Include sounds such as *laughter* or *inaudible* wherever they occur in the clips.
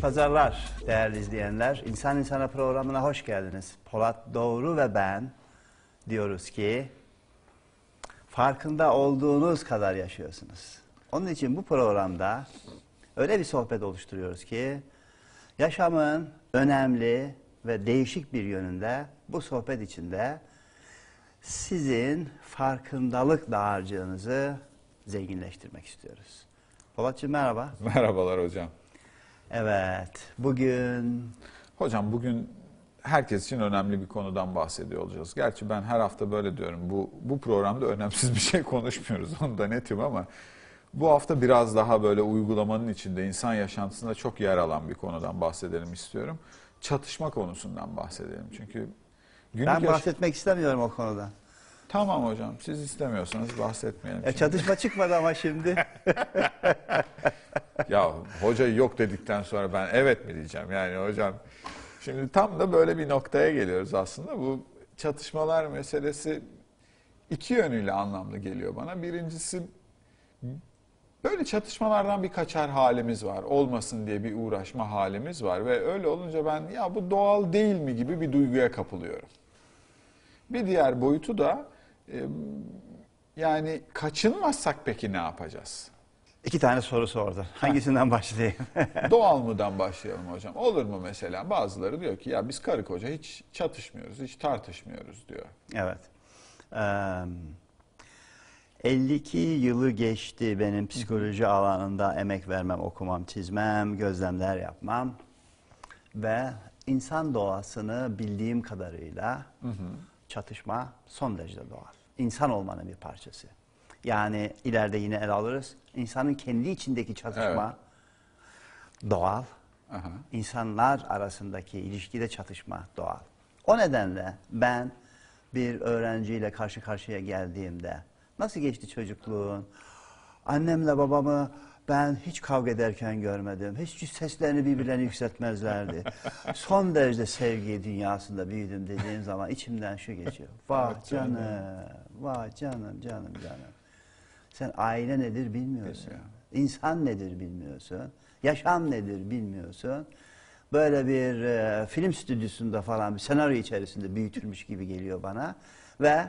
Pazarlar değerli izleyenler. İnsan İnsana programına hoş geldiniz. Polat Doğru ve ben diyoruz ki farkında olduğunuz kadar yaşıyorsunuz. Onun için bu programda öyle bir sohbet oluşturuyoruz ki yaşamın önemli ve değişik bir yönünde bu sohbet içinde sizin farkındalık dağarcığınızı zenginleştirmek istiyoruz. Polatcığım merhaba. Merhabalar hocam. Evet, bugün Hocam bugün herkes için önemli bir konudan bahsediyor olacağız. Gerçi ben her hafta böyle diyorum. Bu bu programda önemsiz bir şey *laughs* konuşmuyoruz. Onu da netim ama bu hafta biraz daha böyle uygulamanın içinde insan yaşantısında çok yer alan bir konudan bahsedelim istiyorum. Çatışma konusundan bahsedelim. Çünkü günlük ben bahsetmek istemiyorum o konuda. Tamam hocam. Siz istemiyorsanız bahsetmeyelim. E, Şimdi- çatışma çıkmadı ama şimdi. *laughs* Ya hoca yok dedikten sonra ben evet mi diyeceğim? Yani hocam şimdi tam da böyle bir noktaya geliyoruz aslında. Bu çatışmalar meselesi iki yönüyle anlamlı geliyor bana. Birincisi böyle çatışmalardan bir kaçar halimiz var. Olmasın diye bir uğraşma halimiz var ve öyle olunca ben ya bu doğal değil mi gibi bir duyguya kapılıyorum. Bir diğer boyutu da yani kaçınmazsak peki ne yapacağız? İki tane soru sordu. Hangisinden başlayayım? *laughs* Doğal mıdan başlayalım hocam? Olur mu mesela? Bazıları diyor ki ya biz karı koca hiç çatışmıyoruz, hiç tartışmıyoruz diyor. evet. Eee 52 yılı geçti benim psikoloji alanında emek vermem, okumam, çizmem, gözlemler yapmam. Ve insan doğasını bildiğim kadarıyla çatışma son derece doğal. İnsan olmanın bir parçası. Yani ileride yine ele alırız. İnsanın kendi içindeki çatışma doğal. Aha. İnsanlar arasındaki ilişkide çatışma doğal. O nedenle ben bir öğrenciyle karşı karşıya geldiğimde nasıl geçti çocukluğun? Annemle babamı ben hiç kavga ederken görmedim. Hiç seslerini birbirlerine yükseltmezlerdi. *laughs* Son derece sevgi dünyasında büyüdüm dediğim zaman içimden şu geçiyor. Vah canım, vah canım, canım, canım. Sen aile nedir bilmiyorsun. Bilmiyorum. İnsan nedir bilmiyorsun. Yaşam nedir bilmiyorsun. Böyle bir e, film stüdyosunda falan bir senaryo içerisinde büyütülmüş gibi geliyor bana. Ve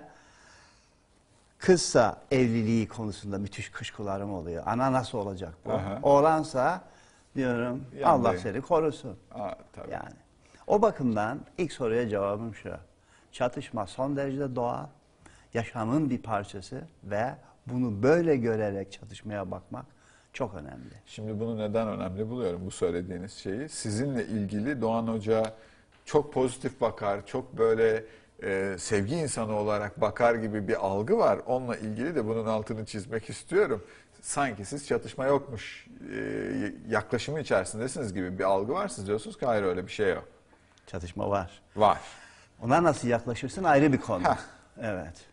kızsa evliliği konusunda müthiş kuşkularım oluyor. Ana nasıl olacak bu? Aha. Oğlansa diyorum Yandı. Allah seni korusun. Aa, tabii. Yani o bakımdan ilk soruya cevabım şu. Çatışma son derece doğal, yaşamın bir parçası ve bunu böyle görerek çatışmaya bakmak çok önemli. Şimdi bunu neden önemli buluyorum bu söylediğiniz şeyi? Sizinle ilgili Doğan Hoca çok pozitif bakar, çok böyle e, sevgi insanı olarak bakar gibi bir algı var. Onunla ilgili de bunun altını çizmek istiyorum. Sanki siz çatışma yokmuş e, yaklaşımı içerisindesiniz gibi bir algı var. Siz diyorsunuz ki hayır öyle bir şey yok. Çatışma var. Var. Ona nasıl yaklaşırsın ayrı bir konu. Heh. Evet.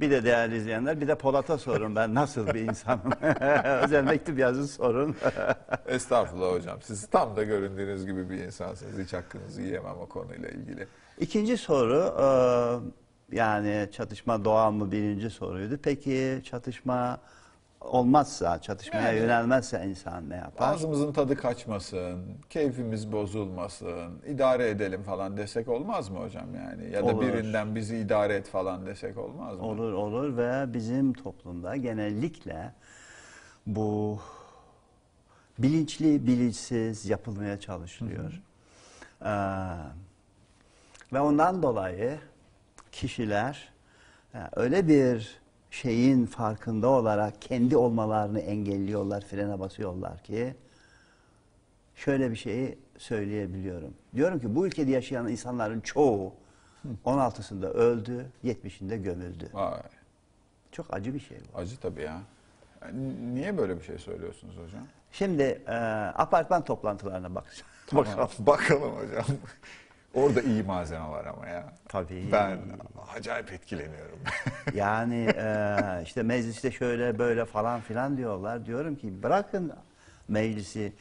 Bir de değerli izleyenler bir de Polat'a sorun ben nasıl bir insanım. *laughs* Özel mektup yazın sorun. *laughs* Estağfurullah hocam. Siz tam da göründüğünüz gibi bir insansınız. Hiç hakkınızı yiyemem o konuyla ilgili. İkinci soru e, yani çatışma doğal mı birinci soruydu. Peki çatışma olmazsa, çatışmaya Yani- yönelmezse insan ne yapar? Ağzımızın tadı kaçmasın, keyfimiz bozulmasın, idare edelim falan desek olmaz mı hocam yani? Ya da Olur. birinden bizi idare et falan desek olmaz mı? Olur olur ve bizim toplumda genellikle bu bilinçli bilinçsiz yapılmaya çalışılıyor. Ee, ve ondan dolayı kişiler e, öyle bir şeyin farkında olarak kendi olmalarını engelliyorlar, frene basıyorlar ki şöyle bir şeyi söyleyebiliyorum. Diyorum ki bu ülkede yaşayan insanların çoğu 16'sında öldü, 70'inde gömüldü. Vay, Çok acı bir şey bu. acı tabii ya. Yani niye böyle bir şey söylüyorsunuz hocam? Şimdi e, apartman toplantılarına bakacağım. Tamam, bakalım hocam. Orada iyi malzeme var ama ya. Tabii. Ben acayip etkileniyorum. *laughs* Yani e, işte mecliste şöyle böyle falan filan diyorlar. Diyorum ki bırakın meclisi.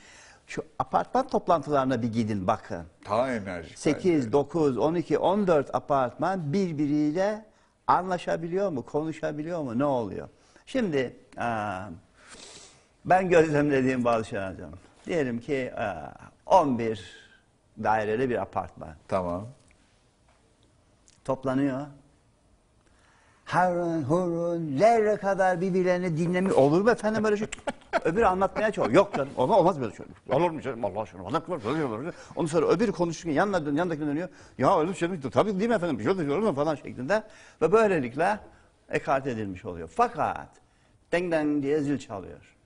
Şu apartman toplantılarına bir gidin bakın. Daha enerjik. 8, bence. 9, 12, 14 apartman birbiriyle anlaşabiliyor mu, konuşabiliyor mu, ne oluyor? Şimdi e, ben gözlemlediğim bazı şeyler. Diyelim ki e, 11 daireli bir apartman. Tamam. Toplanıyor. Harun, hurun, zerre kadar birbirlerini dinlemiyor. Olur mu efendim böyle şey? *laughs* Öbürü anlatmaya çalışıyor. Yok canım olmaz, olmaz böyle şey. Olur mu canım Allah aşkına? Allah aşkına. Ondan sonra öbürü konuşurken yanına dön, yanındakine dönüyor. Ya öyle bir şey mi? Tabii değil mi efendim? Bir şey olur mu falan şeklinde. Ve böylelikle ekart edilmiş oluyor. Fakat deng deng diye zil çalıyor.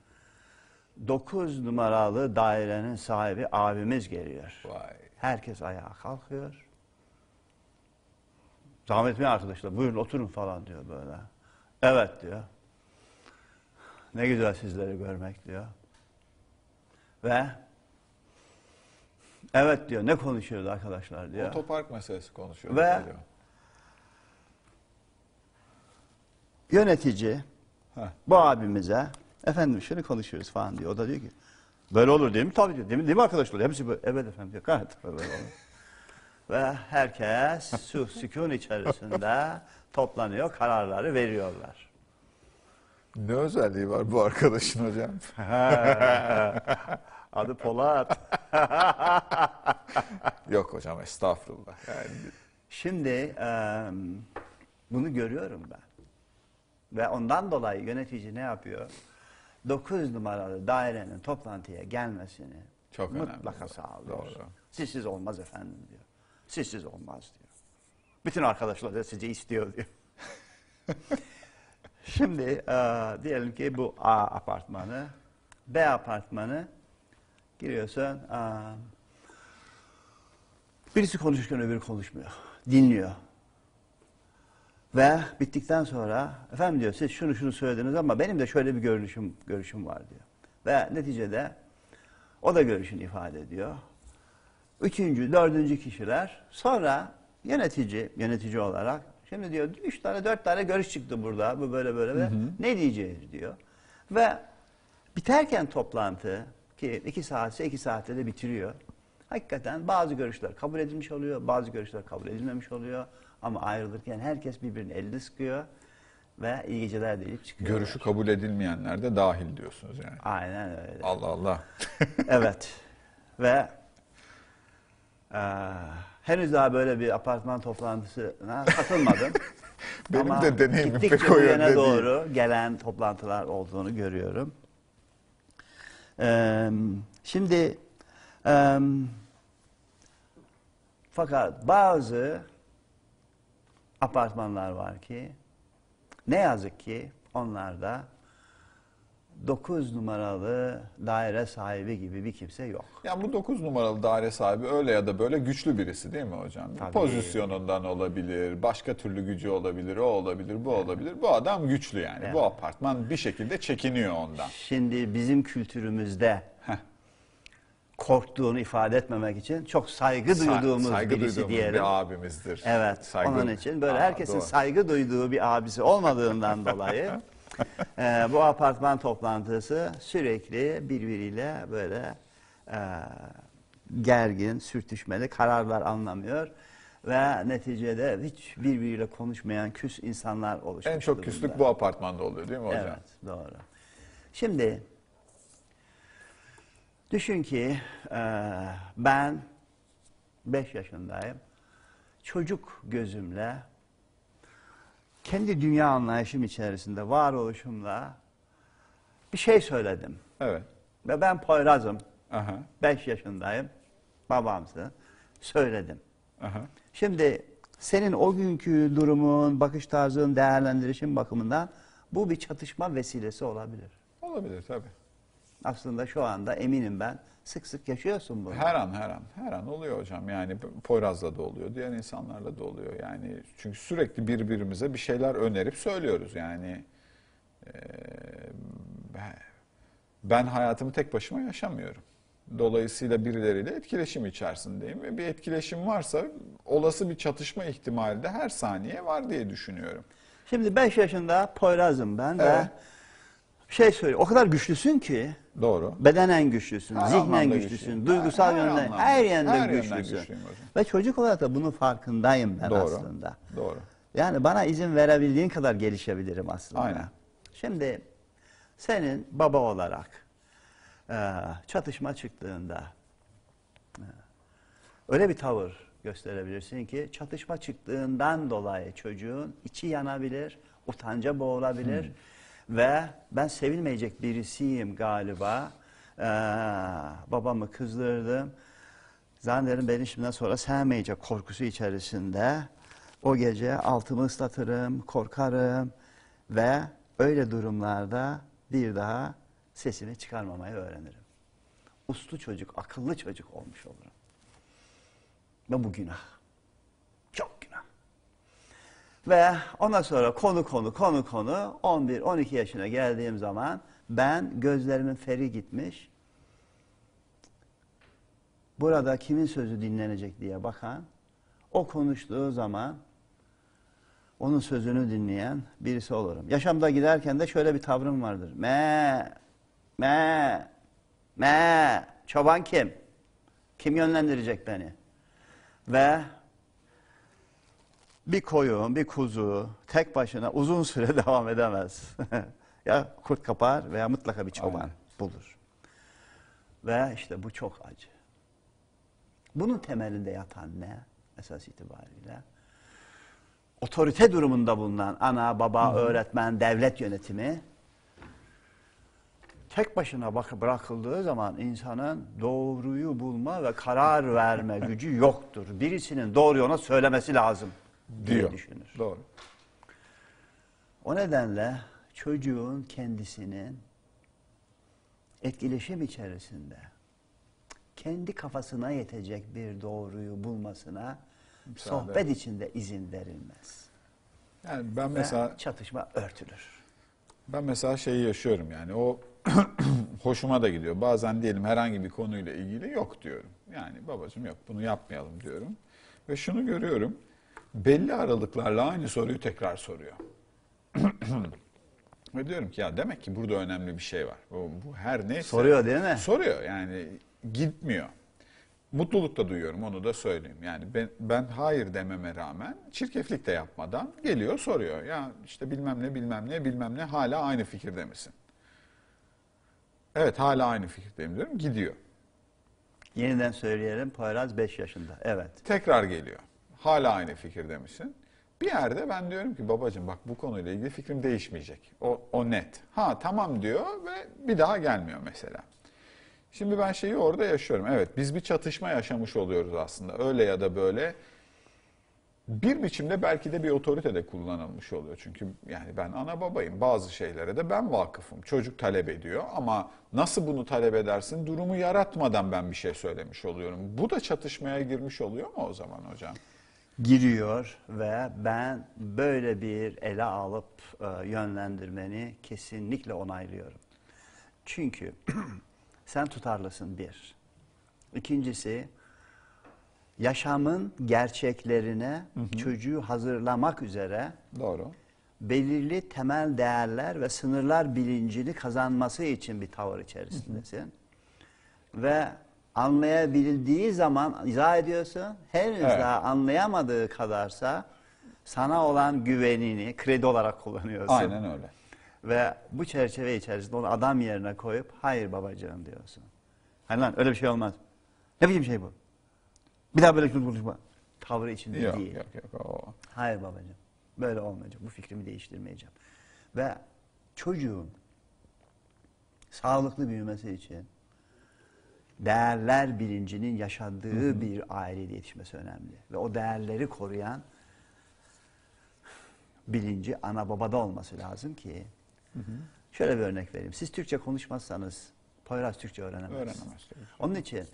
9 numaralı dairenin sahibi abimiz geliyor. Vay. Herkes ayağa kalkıyor. Zahmet etmeyin arkadaşlar buyurun oturun falan diyor böyle. Evet diyor. Ne güzel sizleri görmek diyor. Ve evet diyor ne konuşuyoruz arkadaşlar diyor. Otopark meselesi konuşuyor. Ve- Yönetici Heh. bu abimize efendim şunu konuşuyoruz falan diyor. O da diyor ki böyle olur değil mi? Tabii diyor. Değil mi, değil mi arkadaşlar? Hepsi böyle. Evet efendim diyor. Gayet böyle olur. *laughs* Ve herkes su sükun içerisinde toplanıyor, kararları veriyorlar. Ne özelliği var bu arkadaşın hocam? *laughs* Adı Polat. *laughs* Yok hocam estağfurullah. Yani Şimdi eee, bunu görüyorum ben. Ve ondan dolayı yönetici ne yapıyor? 9 numaralı dairenin toplantıya gelmesini Çok mutlaka sağlıyor. Doğru. Sizsiz olmaz efendim diyor. Sizsiz olmaz diyor. Bütün arkadaşlar da sizi istiyor diyor. *laughs* Şimdi eee, diyelim ki bu A apartmanı, B apartmanı giriyorsun. eee, birisi konuşurken öbürü konuşmuyor. Dinliyor. Ve bittikten sonra efendim diyor siz şunu şunu söylediniz ama benim de şöyle bir görüşüm görüşüm var diyor. Ve neticede o da görüşünü ifade ediyor. Üçüncü, dördüncü kişiler sonra yönetici, yönetici olarak şimdi diyor üç tane dört tane görüş çıktı burada bu böyle böyle ve ne diyeceğiz diyor. Ve biterken toplantı ki iki saatse iki saatte de bitiriyor. Hakikaten bazı görüşler kabul edilmiş oluyor, bazı görüşler kabul edilmemiş oluyor. Ama ayrılırken herkes birbirinin elini sıkıyor ve iyi geceler deyip çıkıyor. görüşü kabul edilmeyenler de dahil diyorsunuz yani. Aynen öyle. Allah Allah. *laughs* Evet. Ve eee, henüz daha böyle bir apartman toplantısına katılmadım. *laughs* Benim Ama de deneyimim pek o yönde değil. doğru gelen toplantılar olduğunu görüyorum. Eee, şimdi eee, fakat bazı apartmanlar var ki ne yazık ki onlarda 9 numaralı daire sahibi gibi bir kimse yok. Yani bu 9 numaralı daire sahibi öyle ya da böyle güçlü birisi değil mi hocam? Tabii. Pozisyonundan olabilir, başka türlü gücü olabilir, o olabilir, bu olabilir. Bu adam güçlü yani. Bu Evet. apartman bir şekilde çekiniyor ondan. Şimdi bizim kültürümüzde. Korktuğunu ifade etmemek için çok saygı duyduğumuz saygı birisi duyduğumuz diyelim. bir abimizdir. Evet. Saygı- Onun için böyle Aa, herkesin doğru. saygı duyduğu bir abisi olmadığından *laughs* dolayı e, bu apartman toplantısı sürekli birbiriyle böyle e, gergin, sürtüşmeli kararlar anlamıyor ve neticede hiç birbiriyle konuşmayan küs insanlar oluşmuş En çok durumda. küslük bu apartmanda oluyor değil mi hocam? Evet, doğru. Şimdi düşün ki e, ben 5 yaşındayım. Çocuk gözümle kendi dünya anlayışım içerisinde varoluşumla bir şey söyledim. Evet. Ve ben Poyraz'ım. Aha. 5 yaşındayım. Babamsın. Söyledim. Aha. Şimdi senin o günkü durumun, bakış tarzın, değerlendirişin bakımından bu bir çatışma vesilesi olabilir. Olabilir tabii. Aslında şu anda eminim ben sık sık yaşıyorsun bunu. Her an her an her an oluyor hocam. Yani Poyraz'la da oluyor, diğer insanlarla da oluyor. Yani çünkü sürekli birbirimize bir şeyler önerip söylüyoruz. Yani eee, ben- hayatımı tek başıma yaşamıyorum. Dolayısıyla birileriyle etkileşim içerisindeyim ve bir etkileşim varsa olası bir çatışma ihtimali de her saniye var diye düşünüyorum. Şimdi 5 yaşında Poyraz'ım ben ve Evet. Şey söyle o kadar güçlüsün ki Doğru. bedenen güçlüsün, Her zihnen güçlüsün, güçlüyüm. duygusal Her- her yönden anlamda. her yönden Her güçlüsün. Ve çocuk olarak da bunun farkındayım ben Doğru. aslında. Doğru. Yani bana izin verebildiğin kadar gelişebilirim aslında. Aynen. Şimdi senin baba olarak e, çatışma çıktığında Öyle bir tavır gösterebilirsin ki çatışma çıktığından dolayı çocuğun içi yanabilir, utanca boğulabilir ve ben sevilmeyecek birisiyim galiba. Ee, babamı kızdırdım. Zannederim beni şimdiden sonra sevmeyecek korkusu içerisinde. O gece altımı ıslatırım, korkarım ve öyle durumlarda bir daha sesimi çıkarmamayı öğrenirim. Uslu çocuk, akıllı çocuk olmuş olurum. Ve bu günah. Ve ondan sonra konu konu konu konu 11-12 yaşına geldiğim zaman ben gözlerimin feri gitmiş. Burada kimin sözü dinlenecek diye bakan, o konuştuğu zaman onun sözünü dinleyen birisi olurum. Yaşamda giderken de şöyle bir tavrım vardır. Me, me, me, çoban kim? Kim yönlendirecek beni? Ve bir koyun, bir kuzu tek başına uzun süre *laughs* devam edemez. *laughs* ya kurt kapar veya mutlaka bir çoban Aynen. bulur. Ve işte bu çok acı. Bunun temelinde yatan ne? Esas itibariyle otorite durumunda bulunan ana, baba, öğretmen, devlet yönetimi tek başına bak bırakıldığı zaman insanın doğruyu bulma ve karar verme gücü yoktur. Birisinin doğruyu ona söylemesi lazım diyor. düşünür. Doğru. O nedenle çocuğun kendisinin etkileşim içerisinde kendi kafasına yetecek bir doğruyu bulmasına Müsaade. sohbet içinde izin verilmez. Yani ben Ve mesela çatışma örtülür. Ben mesela şeyi yaşıyorum yani o *clears throat* hoşuma da gidiyor. Bazen diyelim herhangi bir konuyla ilgili yok diyorum. Yani babacığım yok bunu yapmayalım diyorum. Ve şunu görüyorum. Belli aralıklarla aynı soruyu tekrar soruyor. *clears throat* Ve diyorum ki ya demek ki burada önemli bir şey var. Bu, bu her neyse. Soruyor değil mi? Soruyor yani gitmiyor. Mutluluk da duyuyorum onu da söyleyeyim. Yani ben, ben hayır dememe rağmen çirkeflik de yapmadan geliyor soruyor. Ya işte bilmem ne bilmem ne bilmem ne hala aynı fikirde misin? Evet hala aynı fikirdeyim diyorum gidiyor. Yeniden söyleyelim Poyraz 5 yaşında. Evet. Tekrar geliyor. Hala aynı fikirde misin? Bir yerde ben diyorum ki babacığım bak bu konuyla ilgili fikrim değişmeyecek. O, o net. Ha tamam diyor ve bir daha gelmiyor mesela. Şimdi ben şeyi orada yaşıyorum. Evet biz bir çatışma yaşamış oluyoruz aslında. Öyle ya da böyle. Bir biçimde belki de bir otorite de kullanılmış oluyor. Çünkü yani ben ana babayım. Bazı şeylere de ben vakıfım. Çocuk talep ediyor ama nasıl bunu talep edersin? Durumu yaratmadan ben bir şey söylemiş oluyorum. Bu da çatışmaya girmiş oluyor mu o zaman hocam? Giriyor ve ben böyle bir ele alıp e, yönlendirmeni kesinlikle onaylıyorum. Çünkü *clears throat* sen tutarlısın bir. İkincisi yaşamın gerçeklerine çocuğu hazırlamak üzere Doğru. belirli temel değerler ve sınırlar bilincini kazanması için bir tavır içerisindesin. Ve anlayabildiği zaman izah ediyorsun. Henüz Evet. daha anlayamadığı kadarsa sana olan güvenini kredi olarak kullanıyorsun. Aynen öyle. Ve bu çerçeve içerisinde onu adam yerine koyup hayır babacığım diyorsun. Hani lan öyle bir şey olmaz. Ne biçim şey bu? Bir daha böyle bir konuşma. Tavrı içinde Yok değil. yok yok. O. Hayır babacığım. Böyle olmayacak. Bu fikrimi değiştirmeyeceğim. Ve çocuğun sağlıklı büyümesi için değerler bilincinin yaşadığı bir ailede yetişmesi önemli. Ve o değerleri koruyan bilinci ana babada olması lazım ki şöyle bir örnek vereyim. Siz Türkçe konuşmazsanız Poyraz Türkçe öğrenemez. Öğrenemez. Onun için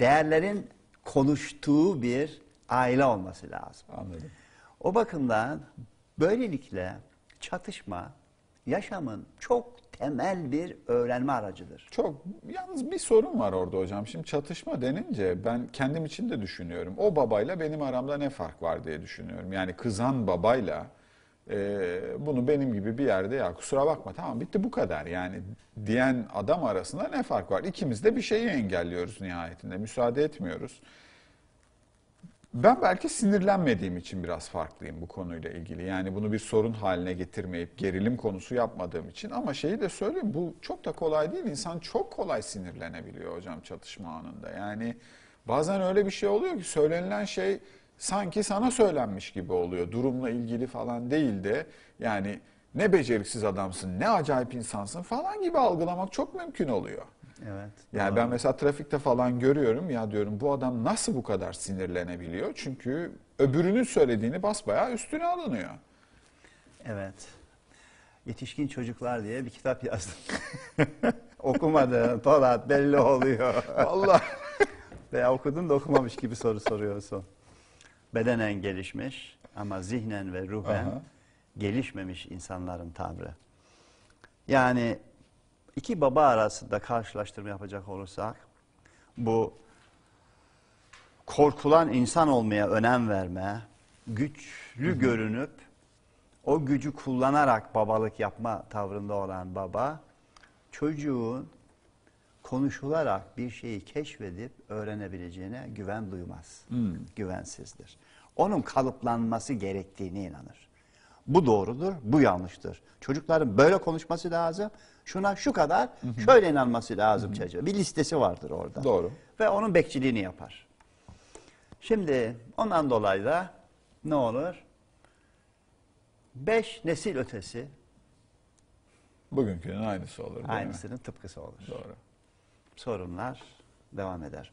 değerlerin konuştuğu bir aile olması lazım. Anladım. O bakımdan böylelikle çatışma yaşamın çok temel bir öğrenme aracıdır. Çok yalnız bir sorun var orada hocam. Şimdi çatışma denince ben kendim için de düşünüyorum. O babayla benim aramda ne fark var diye düşünüyorum. Yani kızan babayla e, bunu benim gibi bir yerde ya kusura bakma tamam bitti bu kadar yani diyen adam arasında ne fark var? İkimiz de bir şeyi engelliyoruz nihayetinde. Müsaade etmiyoruz. Ben belki sinirlenmediğim için biraz farklıyım bu konuyla ilgili. Yani bunu bir sorun haline getirmeyip gerilim konusu yapmadığım için. Ama şeyi de söyleyeyim bu çok da kolay değil. İnsan çok kolay sinirlenebiliyor hocam çatışma anında. Yani Bazen öyle bir şey oluyor ki söylenilen şey sanki sana söylenmiş gibi oluyor. Durumla ilgili falan değil de yani ne beceriksiz adamsın, ne acayip insansın falan gibi algılamak çok mümkün oluyor. Evet. Yani doğru. ben mesela trafikte falan görüyorum ya diyorum bu adam nasıl bu kadar sinirlenebiliyor? Çünkü öbürünün söylediğini basbayağı üstüne alınıyor. Evet. Yetişkin Çocuklar diye bir kitap yazdım. *laughs* Okumadın, Polat belli oluyor. Vallahi *laughs* Veya okudun da okumamış gibi soru soruyorsun. Bedenen gelişmiş ama zihnen ve ruhen Aha. gelişmemiş insanların tavrı. Yani iki baba arasında karşılaştırma yapacak olursak bu korkulan insan olmaya önem verme, güçlü görünüp o gücü kullanarak babalık yapma tavrında olan baba çocuğun konuşularak bir şeyi keşfedip öğrenebileceğine güven duymaz. Güvensizdir. Onun kalıplanması gerektiğine inanır. Bu doğrudur, bu yanlıştır. Çocukların böyle konuşması lazım. Şuna şu kadar, şöyle inanması lazım çocuğa. Bir listesi vardır orada. Doğru. Ve onun bekçiliğini yapar. Şimdi ondan dolayı da ne olur? Beş nesil ötesi bugünkünün aynısı olur değil mi? aynısının tıpkısı olur. Doğru. sorunlar devam eder.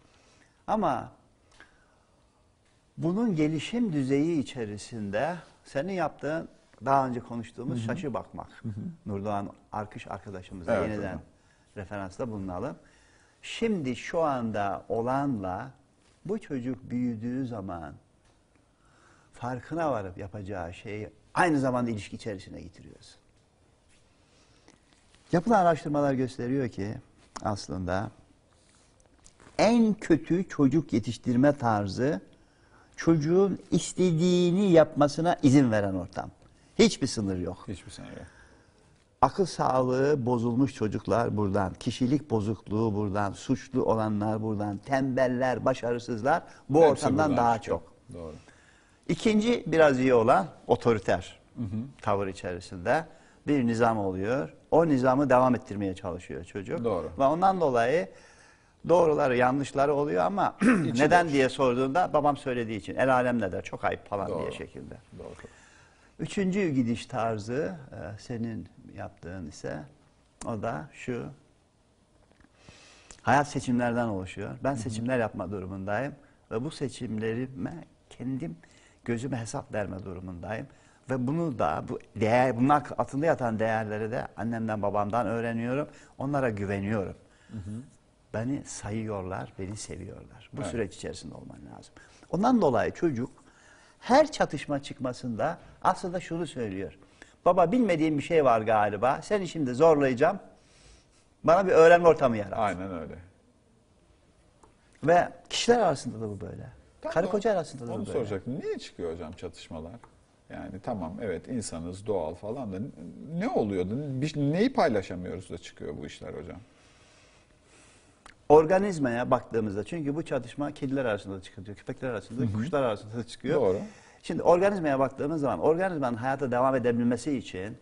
Ama bunun gelişim düzeyi içerisinde senin yaptığın daha önce konuştuğumuz şaşı bakmak. Nurdoğan Arkış arkadaşımıza Evet, yeniden hocam. referansta bulunalım. Şimdi şu anda olanla bu çocuk büyüdüğü zaman farkına varıp yapacağı şeyi aynı zamanda ilişki içerisine getiriyorsun. Yapılan araştırmalar gösteriyor ki aslında en kötü çocuk yetiştirme tarzı çocuğun istediğini yapmasına izin veren ortam. Hiçbir sınır yok. Hiçbir sene yok. Akıl sağlığı bozulmuş çocuklar buradan, kişilik bozukluğu buradan, suçlu olanlar buradan, tembeller, başarısızlar bu Hepsi ortamdan daha çıkıyor. çok. Doğru. İkinci biraz iyi olan otoriter tavır içerisinde bir nizam oluyor. O nizamı devam ettirmeye çalışıyor çocuk. Doğru. Ve ondan dolayı doğruları yanlışları oluyor ama *clears throat* neden diye sorduğunda babam söylediği için el alem ne der çok ayıp falan diye Doğru. şekilde. Doğru. Üçüncü gidiş tarzı e, senin yaptığın ise o da şu. Hayat seçimlerden oluşuyor. Ben seçimler yapma durumundayım ve bu seçimlerime kendim gözüme hesap verme durumundayım. Ve bunu da bu değer bunlar altında yatan değerleri de annemden babamdan öğreniyorum. Onlara güveniyorum. Beni sayıyorlar, beni seviyorlar. Bu Evet. süreç içerisinde olman lazım. Ondan dolayı çocuk her çatışma çıkmasında aslında şunu söylüyor. Baba bilmediğim bir şey var galiba. Seni şimdi zorlayacağım. Bana bir öğrenme ortamı yarat. Aynen öyle. Ve kişiler arasında da bu böyle. Tam Karı koca arasında da Onu bu böyle. soracaktım. Niye çıkıyor hocam çatışmalar? Yani tamam evet insanız doğal falan da ne oluyordu? Bir, neyi paylaşamıyoruz da çıkıyor bu işler hocam? Organizmaya baktığımızda çünkü bu çatışma kediler arasında da çıkıyor, köpekler arasında da, kuşlar arasında da çıkıyor. Doğru. Şimdi organizmaya baktığımız zaman organizmanın hayata devam edebilmesi için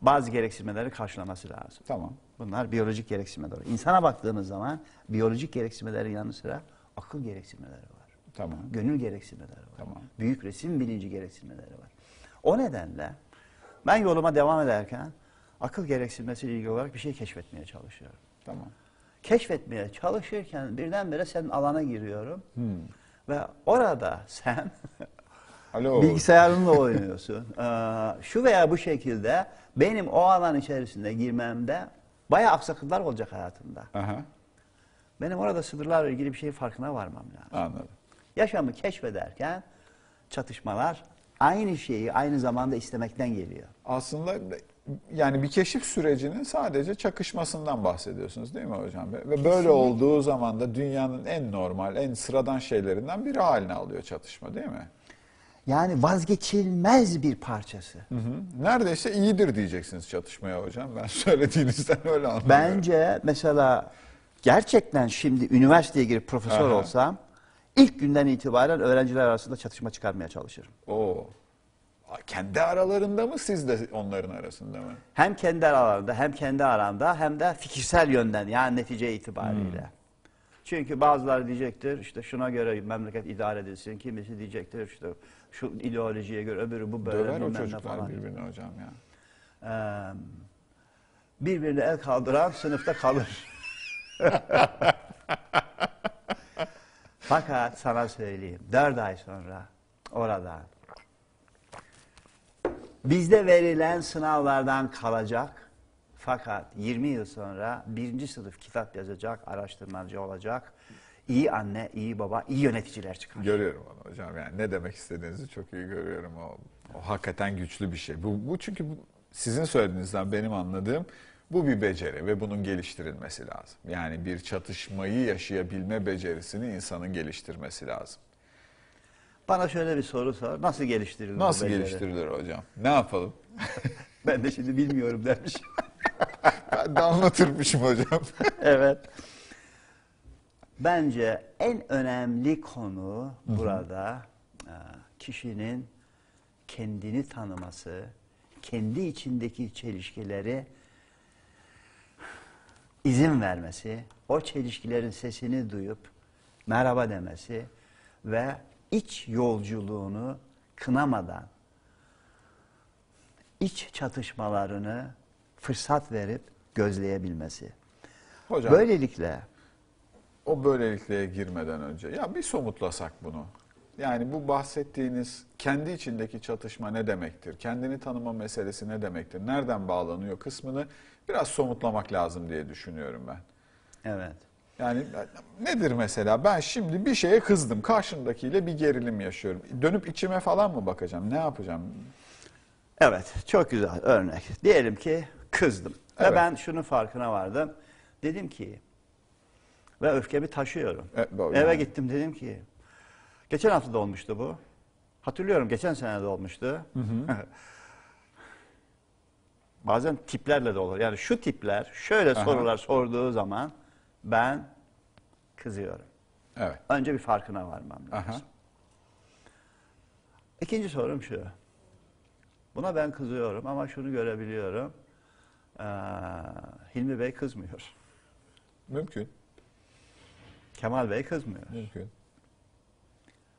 bazı gereksinimleri karşılaması lazım. Tamam. Bunlar biyolojik gereksinmeler. İnsana baktığımız zaman biyolojik gereksinmelerin yanı sıra akıl gereksinmeleri var. Tamam. Gönül gereksinmeleri var. Tamam. Büyük resim bilinci gereksinmeleri var. O nedenle ben yoluma devam ederken akıl gereksinmesiyle ilgili olarak bir şey keşfetmeye çalışıyorum. Tamam. Keşfetmeye çalışırken birdenbire senin alana giriyorum. Hmm. Ve orada sen *laughs* Alo. bilgisayarınla *laughs* oynuyorsun. Ee, şu veya bu şekilde benim o alan içerisinde girmemde bayağı aksaklıklar olacak hayatımda. Aha, Benim orada sınırlarla ilgili bir şeyin farkına varmam lazım. anladım. Yaşamı keşfederken çatışmalar aynı şeyi aynı zamanda istemekten geliyor. Aslında yani bir keşif sürecinin sadece çakışmasından bahsediyorsunuz değil mi hocam? Ve böyle olduğu zaman da dünyanın en normal, en sıradan şeylerinden biri haline alıyor çatışma değil mi? Yani vazgeçilmez bir parçası. Hı hı. Neredeyse iyidir diyeceksiniz çatışmaya hocam. Ben *laughs* söylediğinizden öyle anlıyorum. Bence mesela gerçekten şimdi üniversiteye girip profesör Aha. olsam ilk günden itibaren öğrenciler arasında çatışma çıkarmaya çalışırım. Oo. Kendi aralarında mı siz de onların arasında mı? Hem kendi aralarında hem kendi aranda hem de fikirsel yönden yani netice itibariyle. Çünkü bazıları diyecektir işte şuna göre memleket idare edilsin. Kimisi diyecektir işte şu ideolojiye göre öbürü bu böyle Döver o çocuklar falan. birbirini hocam ya. Ee, birbirine el kaldıran sınıfta kalır. *laughs* Fakat sana söyleyeyim, dört ay sonra orada bizde verilen sınavlardan kalacak. Fakat 20 yıl sonra birinci sınıf kitap yazacak, araştırmacı olacak. iyi anne, iyi baba, iyi yöneticiler çıkar. Görüyorum onu hocam yani ne demek istediğinizi çok iyi görüyorum. O, o hakikaten güçlü bir şey. Bu, bu çünkü sizin söylediğinizden benim anladığım bu bir beceri ve bunun geliştirilmesi lazım. Yani bir çatışmayı yaşayabilme becerisini insanın geliştirmesi lazım. Bana şöyle bir soru sor. Nasıl geliştirilir bu Nasıl beceri? geliştirilir hocam? Ne yapalım? *laughs* Ben de şimdi bilmiyorum demiş. *laughs* Ben de anlatırmışım hocam. *laughs* evet. Bence en önemli konu burada e, kişinin kendini tanıması, kendi içindeki çelişkileri izin vermesi, o çelişkilerin sesini duyup merhaba demesi ve iç yolculuğunu kınamadan iç çatışmalarını fırsat verip gözleyebilmesi. Hocam Böylelikle o böylelikliğe girmeden önce ya bir somutlasak bunu. Yani bu bahsettiğiniz kendi içindeki çatışma ne demektir? Kendini tanıma meselesi ne demektir? Nereden bağlanıyor kısmını biraz somutlamak lazım diye düşünüyorum ben. evet. Yani nedir mesela? Ben şimdi bir şeye kızdım. Karşımdakiyle bir gerilim yaşıyorum. Dönüp içime falan mı bakacağım? Ne yapacağım? Evet, çok güzel örnek. Diyelim ki kızdım Evet. ve ben şunun farkına vardım. Dedim ki ve öfkemi taşıyorum. E, Eve gittim dedim ki geçen hafta da olmuştu bu. Hatırlıyorum geçen sene de olmuştu. *laughs* Bazen tiplerle de olur. Yani şu tipler şöyle Aha. sorular sorduğu zaman ben kızıyorum. Evet. Önce bir farkına varmam lazım. Aha. İkinci sorum şu. Buna ben kızıyorum ama şunu görebiliyorum. Ee, Hilmi Bey kızmıyor. Mümkün. Kemal Bey kızmıyor. Mümkün.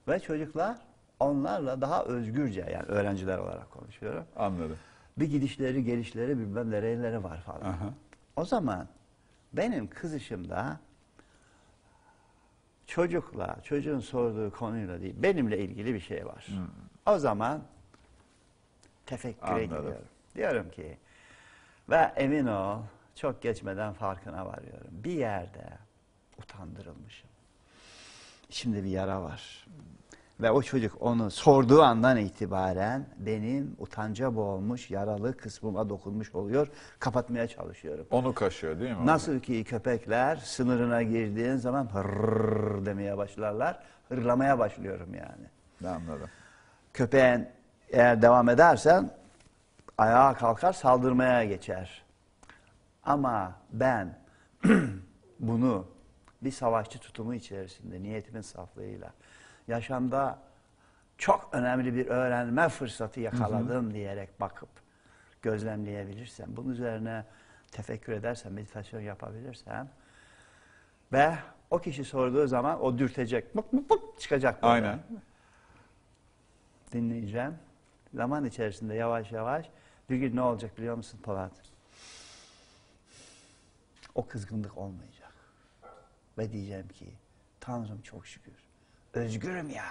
Ve çocuklar onlarla daha özgürce yani öğrenciler olarak konuşuyorum. Anladım. Bir gidişleri gelişleri bilmem nereleri var falan. Aha. O zaman benim kızışımda çocukla, çocuğun sorduğu konuyla değil, benimle ilgili bir şey var. O zaman tefekküre Anladım. gidiyorum. Diyorum ki ve emin ol çok geçmeden farkına varıyorum. Bir yerde utandırılmışım. Şimdi bir yara var. Ve o çocuk onu sorduğu andan itibaren benim utanca boğulmuş, yaralı kısmıma dokunmuş oluyor. Kapatmaya çalışıyorum. Onu kaşıyor değil mi? Nasıl ki köpekler sınırına girdiğin zaman hırrrr demeye başlarlar. Hırlamaya başlıyorum yani. Ne anladım. Köpeğin eğer devam edersen ayağa kalkar saldırmaya geçer. Ama ben *clears throat* bunu bir savaşçı tutumu içerisinde niyetimin saflığıyla yaşamda çok önemli bir öğrenme fırsatı yakaladım diyerek bakıp gözlemleyebilirsem, bunun üzerine tefekkür edersem, meditasyon yapabilirsem ve o kişi sorduğu zaman o dürtecek, bık bık bık çıkacak. böyle. Aynen. Dinleyeceğim. Zaman içerisinde yavaş yavaş bir gün ne olacak biliyor musun Polat? O kızgınlık olmayacak. Ve diyeceğim ki Tanrım çok şükür. Özgürüm ya.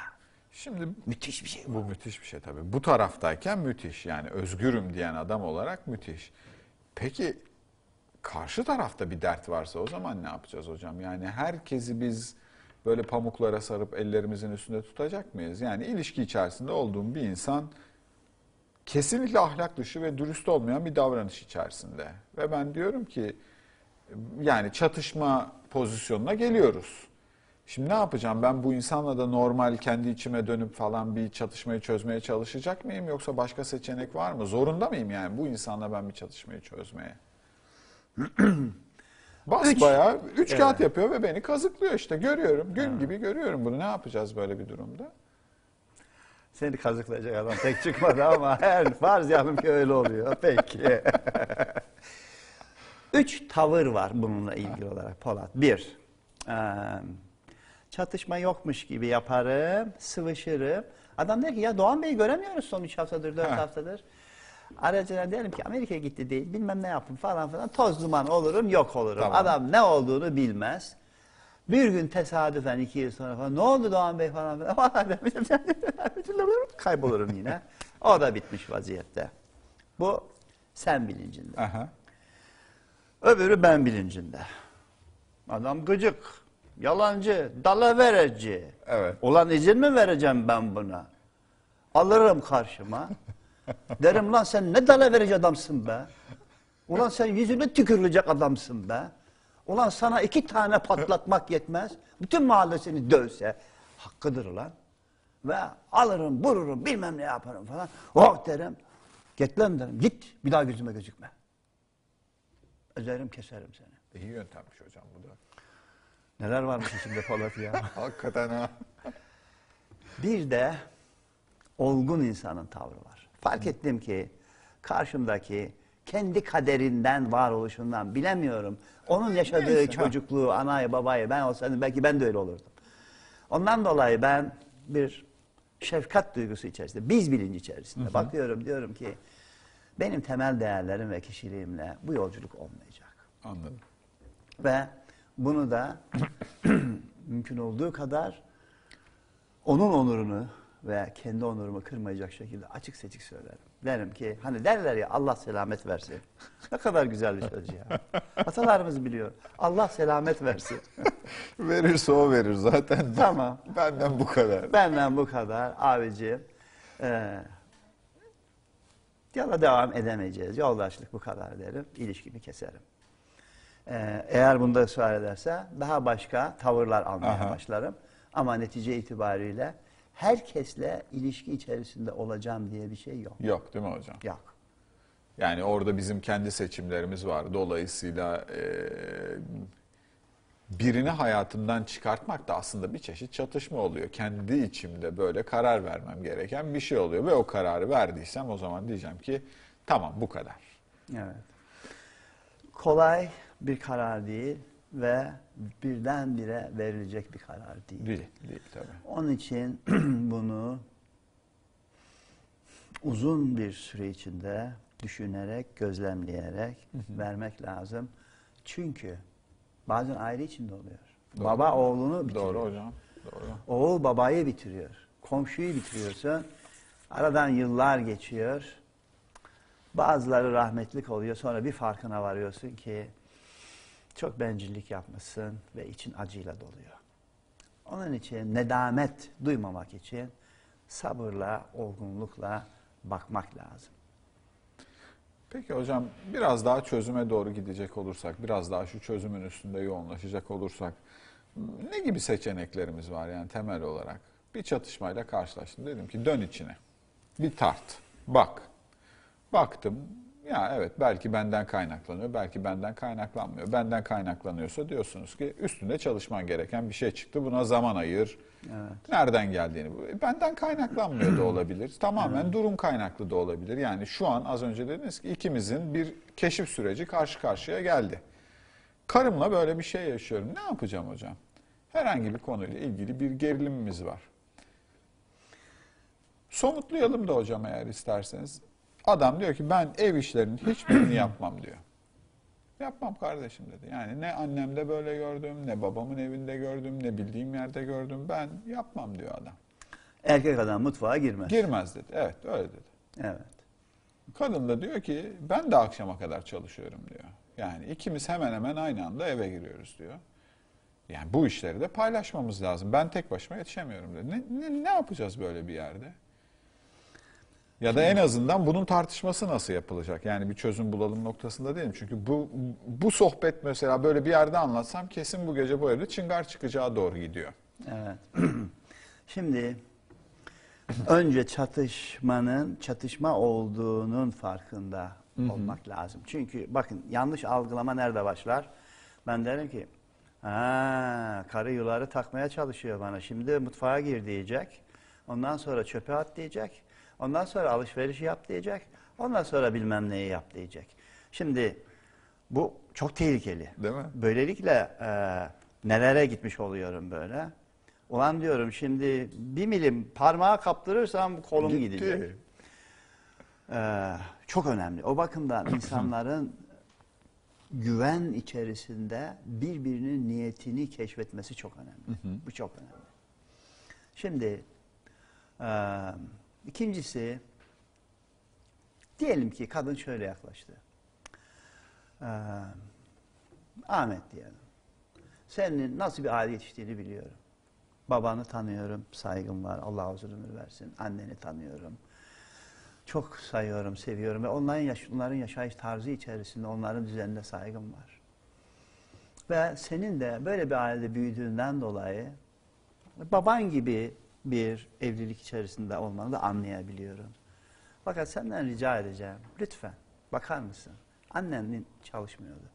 Şimdi Müthiş bir şey bu. bu müthiş bir şey tabii. Bu taraftayken müthiş. Yani özgürüm diyen adam olarak müthiş. Peki karşı tarafta bir dert varsa o zaman ne yapacağız hocam? Yani herkesi biz böyle pamuklara sarıp ellerimizin üstünde tutacak mıyız? Yani ilişki içerisinde olduğum bir insan kesinlikle ahlak dışı ve dürüst olmayan bir davranış içerisinde. Ve ben diyorum ki yani çatışma pozisyonuna geliyoruz. Şimdi ne yapacağım? Ben bu insanla da normal kendi içime dönüp falan bir çatışmayı çözmeye çalışacak mıyım? Yoksa başka seçenek var mı? Zorunda mıyım yani bu insanla ben bir çatışmayı çözmeye? *clears throat* Bas Üç. bayağı üç Evet. kağıt yapıyor ve beni kazıklıyor işte. Görüyorum. Gün gibi görüyorum bunu. Ne yapacağız böyle bir durumda? Seni kazıklayacak adam pek çıkmadı ama *laughs* her varsayalım ki öyle oluyor. Peki. *laughs* Üç tavır var bununla ilgili olarak Polat. Bir, çatışma yokmuş gibi yaparım, sıvışırım. Adam der ki ya Doğan Bey'i göremiyoruz son 3 haftadır, 4 Ha. haftadır. Aracına derim ki Amerika'ya gitti değil, bilmem ne yaptım falan filan. Toz duman olurum, yok olurum. Tamam. Adam ne olduğunu bilmez. Bir gün tesadüfen iki yıl sonra falan ne oldu Doğan Bey falan filan. *laughs* Kaybolurum yine. O da bitmiş vaziyette. Bu sen bilincinde. Aha. Öbürü ben bilincinde. Adam gıcık, yalancı, dalavereci. Evet. Ulan izin mi vereceğim ben buna? Alırım karşıma. *laughs* Derim lan sen ne dalaverici adamsın be. Ulan sen yüzüne tükürülecek adamsın be. Ulan sana iki tane patlatmak *laughs* yetmez. Bütün mahalle seni dövse hakkıdır ulan. Ve alırım, vururum, bilmem ne yaparım falan. Oh derim. Git lan derim. Git. Bir daha gözüme gözükme. Özerim keserim seni. İyi yöntemmiş hocam bu da. Neler varmış içinde Polat ya. *laughs* Hakikaten ha. Bir de olgun insanın tavrı var. Fark ettim ki karşımdaki kendi kaderinden, varoluşundan bilemiyorum. Onun yaşadığı Neyse, ha. çocukluğu, anayı, babayı ben olsaydım belki ben de öyle olurdum. Ondan dolayı ben bir şefkat duygusu içerisinde, biz bilinci içerisinde bakıyorum diyorum ki benim temel değerlerim ve kişiliğimle bu yolculuk olmayacak. Anladım. Ve bunu da *clears throat* mümkün olduğu kadar onun onurunu ve kendi onurumu kırmayacak şekilde açık seçik söylerim. Derim ki hani derler ya Allah selamet versin. *laughs* ne kadar güzel bir söz ya. Atalarımız biliyor. Allah selamet versin. *laughs* Verirse o verir zaten. *laughs* Tamam. Benden bu kadar. Benden bu kadar abicim. Ee, yola devam edemeyeceğiz. Yoldaşlık bu kadar derim. İlişkimi keserim. Ee, eğer bunda ısrar ederse daha başka tavırlar almaya Aha. başlarım. Ama netice itibariyle herkesle ilişki içerisinde olacağım diye bir şey yok. Yok değil mi hocam? Yok. Yani orada bizim kendi seçimlerimiz var. Dolayısıyla e, birini hayatımdan çıkartmak da aslında bir çeşit çatışma oluyor. Kendi içimde böyle karar vermem gereken bir şey oluyor. Ve o kararı verdiysem o zaman diyeceğim ki tamam bu kadar. Evet. Kolay bir karar değil ve birdenbire verilecek bir karar değil. Değil, değil tabii. Onun için *clears throat* bunu uzun bir süre içinde düşünerek, gözlemleyerek vermek lazım. Çünkü bazen aile içinde oluyor. Doğru. Baba oğlunu bitiriyor. Doğru hocam. Doğru. Oğul babayı bitiriyor. Komşuyu bitiriyorsun. Aradan yıllar geçiyor. Bazıları rahmetlik oluyor. Sonra bir farkına varıyorsun ki çok bencillik yapmışsın ve için acıyla doluyor. Onun için nedamet duymamak için sabırla, olgunlukla bakmak lazım. Peki hocam biraz daha çözüme doğru gidecek olursak, biraz daha şu çözümün üstünde yoğunlaşacak olursak ne gibi seçeneklerimiz var yani temel olarak? Bir çatışmayla karşılaştım. Dedim ki dön içine. Bir tart. Bak. Baktım. Ya evet belki benden kaynaklanıyor, belki benden kaynaklanmıyor. Benden kaynaklanıyorsa diyorsunuz ki üstünde çalışman gereken bir şey çıktı. Buna zaman ayır. Evet. Nereden geldiğini. bu- Benden kaynaklanmıyor da olabilir. *clears throat* Tamamen durum kaynaklı da olabilir. Yani şu an az önce dediniz ki ikimizin bir keşif süreci karşı karşıya geldi. Karımla böyle bir şey yaşıyorum. Ne yapacağım hocam? Herhangi bir konuyla ilgili bir gerilimimiz var. Somutlayalım da hocam eğer isterseniz. Adam diyor ki ben ev işlerinin hiçbirini *clears throat* yapmam diyor. Yapmam kardeşim dedi. Yani ne annemde böyle gördüm, ne babamın evinde gördüm, ne bildiğim yerde gördüm. Ben yapmam diyor adam. Erkek adam mutfağa girmez. Girmez dedi. Evet öyle dedi. Evet. Kadın da diyor ki ben de akşama kadar çalışıyorum diyor. Yani ikimiz hemen hemen aynı anda eve giriyoruz diyor. Yani bu işleri de paylaşmamız lazım. Ben tek başıma yetişemiyorum dedi. Ne, ne, ne yapacağız böyle bir yerde? Ya da en azından bunun tartışması nasıl yapılacak? Yani bir çözüm bulalım noktasında değilim. Çünkü bu bu sohbet mesela böyle bir yerde anlatsam kesin bu gece bu evde çıngar çıkacağı doğru gidiyor. Evet. *clears throat* Şimdi önce çatışmanın çatışma olduğunun farkında olmak lazım. Çünkü bakın yanlış algılama nerede başlar? Ben derim ki ha, karı yuları takmaya çalışıyor bana. Şimdi mutfağa gir diyecek. Ondan sonra çöpe at diyecek. Ondan sonra alışveriş yap diyecek. Ondan sonra bilmem neyi yap diyecek. Şimdi bu çok tehlikeli. Değil mi? Böylelikle e, Nelere gitmiş oluyorum böyle. Ulan diyorum şimdi bir milim parmağı kaptırırsam kolum Gitti. gidecek. Ee, çok önemli. O bakımdan *clears throat* insanların güven içerisinde birbirinin niyetini keşfetmesi çok önemli. Bu çok önemli. Şimdi e, ikincisi diyelim ki kadın şöyle yaklaştı. Ee, Ahmet diyelim. Senin nasıl bir aile yetiştiğini biliyorum. Babanı tanıyorum, saygım var. Allah uzun ömür versin. Anneni tanıyorum. Çok sayıyorum, seviyorum ve onların, yaş onların yaşayış tarzı içerisinde onların düzenine saygım var. Ve senin de böyle bir ailede büyüdüğünden dolayı baban gibi bir evlilik içerisinde olmanı da anlayabiliyorum. Fakat senden rica edeceğim, lütfen bakar mısın? Annenin çalışmıyordu.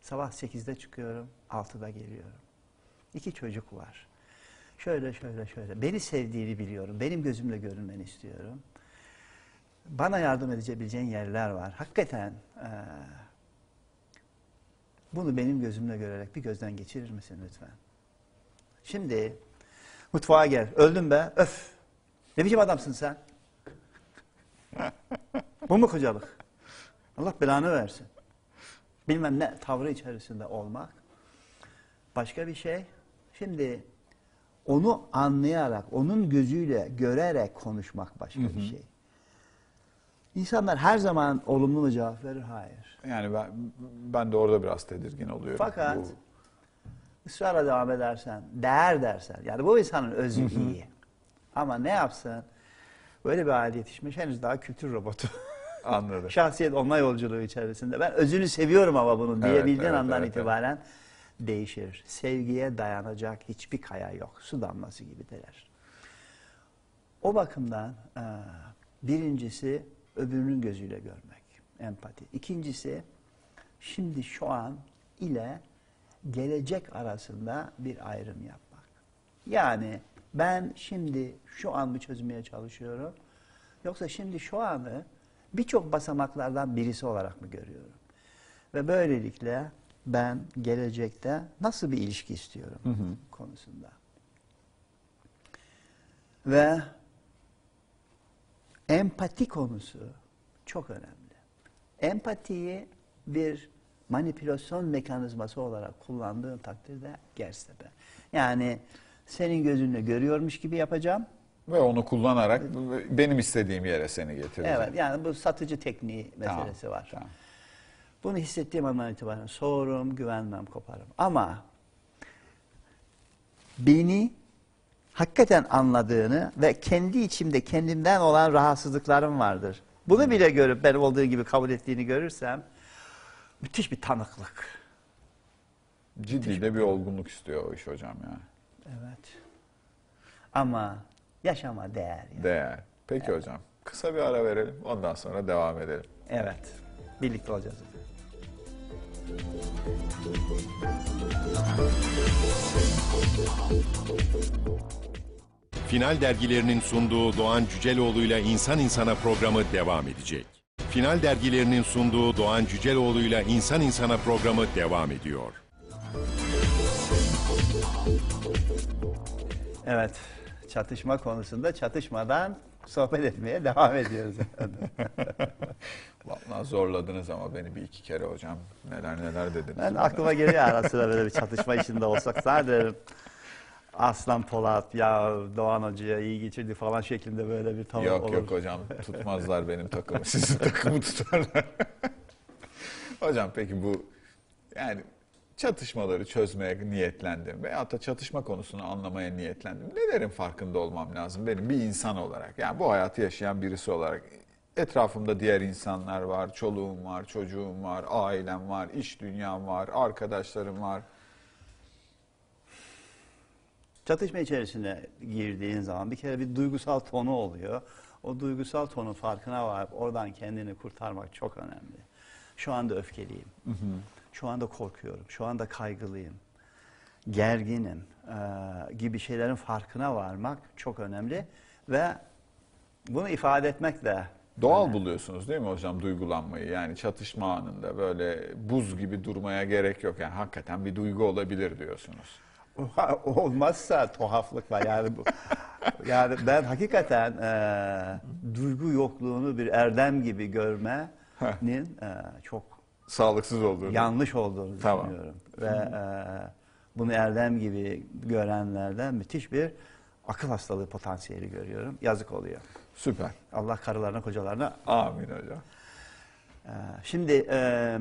Sabah 8'de çıkıyorum, 6'da geliyorum. İki çocuk var. Şöyle şöyle şöyle. Beni sevdiğini biliyorum. Benim gözümle görünmeni istiyorum. Bana yardım edebileceğin yerler var. Hakikaten eee, bunu benim gözümle görerek bir gözden geçirir misin lütfen? Şimdi mutfağa gel. Öldüm be. Öf. Ne biçim adamsın sen? Bu mu kocalık? Allah belanı versin. Bilmem ne tavrı içerisinde olmak. Başka bir şey. Şimdi onu anlayarak, onun gözüyle görerek konuşmak başka bir şey. İnsanlar her zaman olumlu mu cevap verir? Hayır. Yani ben ben de orada biraz tedirgin oluyorum. Fakat Bu- ısrarla devam edersen, değer dersen, yani bu insanın özü iyi. Ama ne yapsın? Böyle bir aile yetişmiş henüz daha kültür robotu. *laughs* anladım. Şahsiyet olma yolculuğu içerisinde. Ben özünü seviyorum ama bunun Evet, diyebildiğin evet, andan evet, itibaren değişir. Sevgiye dayanacak hiçbir kaya yok. Su damlası gibidirler. O bakımdan e, birincisi öbürünün gözüyle görmek. Empati. İkincisi şimdi şu an ile gelecek arasında bir ayrım yapmak. Yani ben şimdi şu an mı çözmeye çalışıyorum? Yoksa şimdi şu anı birçok basamaklardan birisi olarak mı görüyorum? Ve böylelikle ben gelecekte nasıl bir ilişki istiyorum konusunda. Ve empati konusu çok önemli. Empatiyi bir manipülasyon mekanizması olarak kullandığın takdirde gerstepe. Yani senin gözünle görüyormuş gibi yapacağım. Ve onu kullanarak benim istediğim yere seni getireceğim. Evet yani bu satıcı tekniği Tamam, meselesi var. tamam. Bunu hissettiğim andan itibaren soğurum, güvenmem, koparım. Ama beni hakikaten anladığını ve kendi içimde kendimden olan rahatsızlıklarım vardır. Bunu bile görüp ben olduğu gibi kabul ettiğini görürsem müthiş bir tanıklık. Ciddi de bir olgunluk istiyor o iş hocam ya. Evet. Ama yaşama değer. yani. Değer. Peki hocam. Kısa bir ara verelim. Ondan sonra devam edelim. Evet. Birlikte olacağız. Final dergilerinin sunduğu Doğan Cüceloğlu ile İnsan İnsana programı devam edecek. Final dergilerinin sunduğu Doğan Cüceloğlu ile İnsan İnsana programı devam ediyor. Evet. Çatışma konusunda çatışmadan sohbet etmeye devam ediyoruz. *laughs* Vallahi zorladınız ama beni bir iki kere hocam. Neler neler dediniz. Ben aklıma geliyor ara sıra böyle bir çatışma içinde olsak sadece Aslan Polat ya Doğan Hoca'ya iyi geçirdi falan şeklinde böyle bir tavır Yok olur. yok hocam tutmazlar benim takımı. Sizin *laughs* takımı tutarlar. *laughs* hocam peki bu yani çatışmaları çözmeye niyetlendim veyahut da çatışma konusunu anlamaya niyetlendim. Nelerin farkında olmam lazım benim bir insan olarak? Yani bu hayatı yaşayan birisi olarak. Etrafımda diğer insanlar var, çoluğum var, çocuğum var, ailem var, iş dünyam var, arkadaşlarım var. Çatışma içerisine girdiğin zaman bir kere bir duygusal tonu oluyor. O duygusal tonun farkına varıp oradan kendini kurtarmak çok önemli. Şu anda öfkeliyim. Şu anda korkuyorum. Şu anda kaygılıyım. Gerginim eee, gibi şeylerin farkına varmak çok önemli. Ve bunu ifade etmek de Doğal buluyorsunuz değil mi hocam duygulanmayı? Yani çatışma anında böyle buz gibi durmaya gerek yok. Yani hakikaten bir duygu olabilir diyorsunuz. *laughs* Olmazsa tuhaflık var yani bu. Yani ben hakikaten e, duygu yokluğunu bir erdem gibi görmenin e, çok Sağlıksız olduğunu. yanlış olduğunu Tamam. düşünüyorum. Ve e, bunu erdem gibi görenlerden müthiş bir akıl hastalığı potansiyeli görüyorum. Yazık oluyor. Süper. Allah karılarına kocalarına. Amin hocam. E, şimdi e,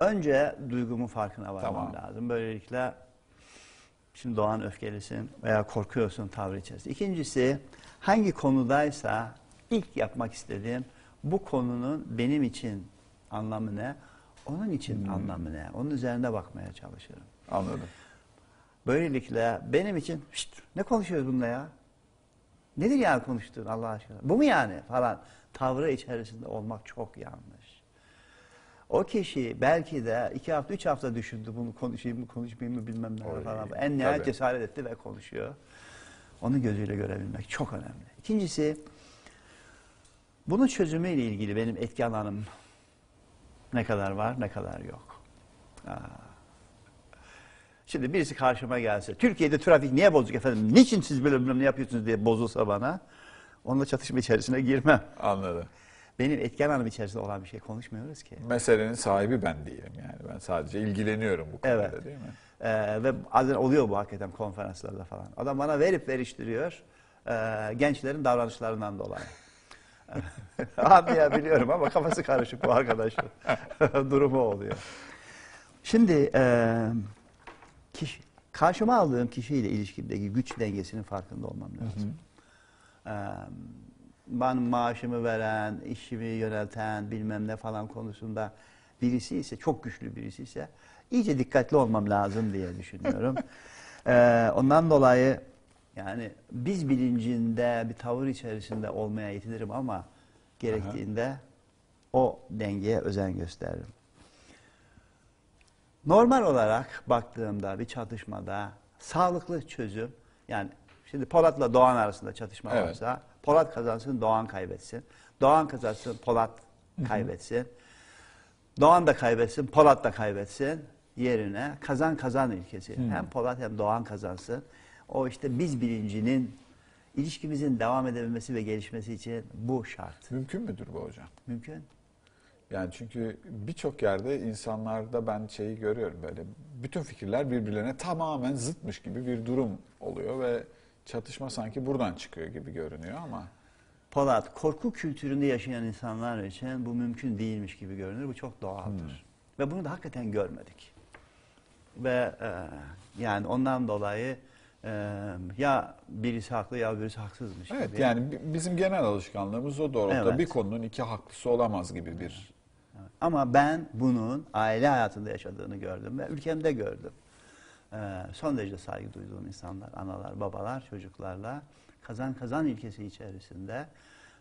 önce duygumun farkına varmam Tamam. lazım. Böylelikle şimdi doğan öfkelisin veya korkuyorsun tavrı içerisinde. İkincisi hangi konudaysa ilk yapmak istediğim bu konunun benim için anlamı ne? Onun için anlamı ne? Onun üzerinde bakmaya çalışırım. Anladım. Böylelikle benim için "Şşt, ne konuşuyoruz bunda ya? Nedir yani konuştuğun Allah aşkına? Bu mu yani falan tavrı içerisinde olmak çok yanlış. O kişi belki de iki hafta, üç hafta düşündü bunu konuşayım mı, konuşmayayım mı bilmem ne Oy, falan. En nihayet tabii. cesaret etti ve konuşuyor. Onu gözüyle görebilmek çok önemli. İkincisi, bunun çözümüyle ilgili benim etki alanım ne kadar var, ne kadar yok. Aa. Şimdi birisi karşıma gelse, Türkiye'de trafik niye bozuk efendim, niçin siz böyle bilmem ne yapıyorsunuz diye bozulsa bana, onunla çatışma içerisine girmem. Anladım. Benim etki alanım içerisinde olan bir şey konuşmuyoruz ki. Meselenin sahibi ben değilim yani. Ben sadece ilgileniyorum bu konuda Evet. değil mi? Ee, ve bazen oluyor bu hakikaten konferanslarda falan. Adam bana verip veriştiriyor e, gençlerin davranışlarından dolayı. *laughs* Anlayabiliyorum ama kafası karışık bu arkadaşın. *laughs* Durumu oluyor. Şimdi e, kişi, karşıma aldığım kişiyle ilişkimdeki güç dengesinin farkında olmam lazım. E, ben maaşımı veren, işimi yönelten bilmem ne falan konusunda birisi ise çok güçlü birisi ise iyice dikkatli olmam lazım diye düşünüyorum. *laughs* Ee, ondan dolayı yani biz bilincinde bir tavır içerisinde olmaya yetinirim ama gerektiğinde o dengeye özen gösteririm. Normal olarak baktığımda bir çatışmada sağlıklı çözüm yani şimdi Polat'la Doğan arasında çatışma Evet. varsa Polat kazansın Doğan kaybetsin. Doğan kazansın Polat kaybetsin. Doğan da kaybetsin Polat da kaybetsin yerine kazan kazan ilkesi. Hem Polat hem Doğan kazansın. O işte biz bilincinin ilişkimizin devam edebilmesi ve gelişmesi için bu şart. Mümkün müdür bu hocam? Mümkün. Yani çünkü birçok yerde insanlarda ben şeyi görüyorum böyle bütün fikirler birbirlerine tamamen zıtmış gibi bir durum oluyor ve çatışma sanki buradan çıkıyor gibi görünüyor ama Polat, korku kültüründe yaşayan insanlar için bu mümkün değilmiş gibi görünür. Bu çok doğaldır. Hmm. Ve bunu da hakikaten görmedik. Ve e, yani ondan dolayı e, ya birisi haklı ya birisi haksızmış evet gibi. yani bi- bizim genel alışkanlığımız o doğrultuda Evet. bir konunun iki haklısı olamaz gibi bir Ama ben bunun aile hayatında yaşadığını gördüm ve ülkemde gördüm. Ee, son derece saygı duyduğum insanlar, analar, babalar çocuklarla kazan kazan ilkesi içerisinde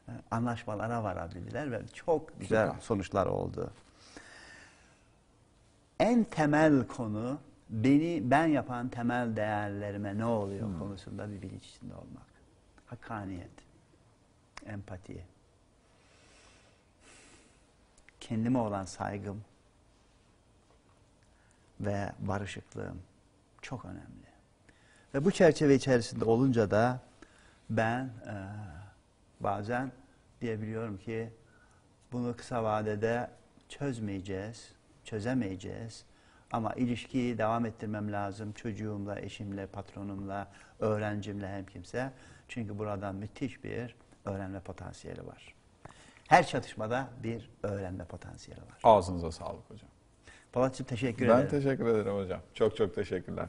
e, anlaşmalara varabildiler ve çok güzel Süper. sonuçlar oldu. En temel konu beni ben yapan temel değerlerime ne oluyor konusunda bir bilinç içinde olmak. Hakkaniyet, empati, kendime olan saygım ve barışıklığım çok önemli. Ve bu çerçeve içerisinde olunca da ben eee, bazen diyebiliyorum ki bunu kısa vadede çözmeyeceğiz, çözemeyeceğiz. Ama ilişkiyi devam ettirmem lazım çocuğumla, eşimle, patronumla, öğrencimle hem kimse. Çünkü burada müthiş bir öğrenme potansiyeli var. Her çatışmada bir öğrenme potansiyeli var. ağzınıza sağlık hocam. Polatcığım teşekkür ben ederim. Ben teşekkür ederim hocam. Çok çok teşekkürler.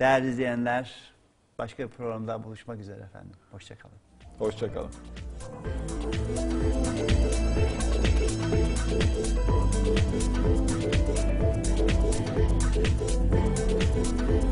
Değerli izleyenler, başka bir programda buluşmak üzere efendim. Hoşçakalın. Hoşçakalın. Thank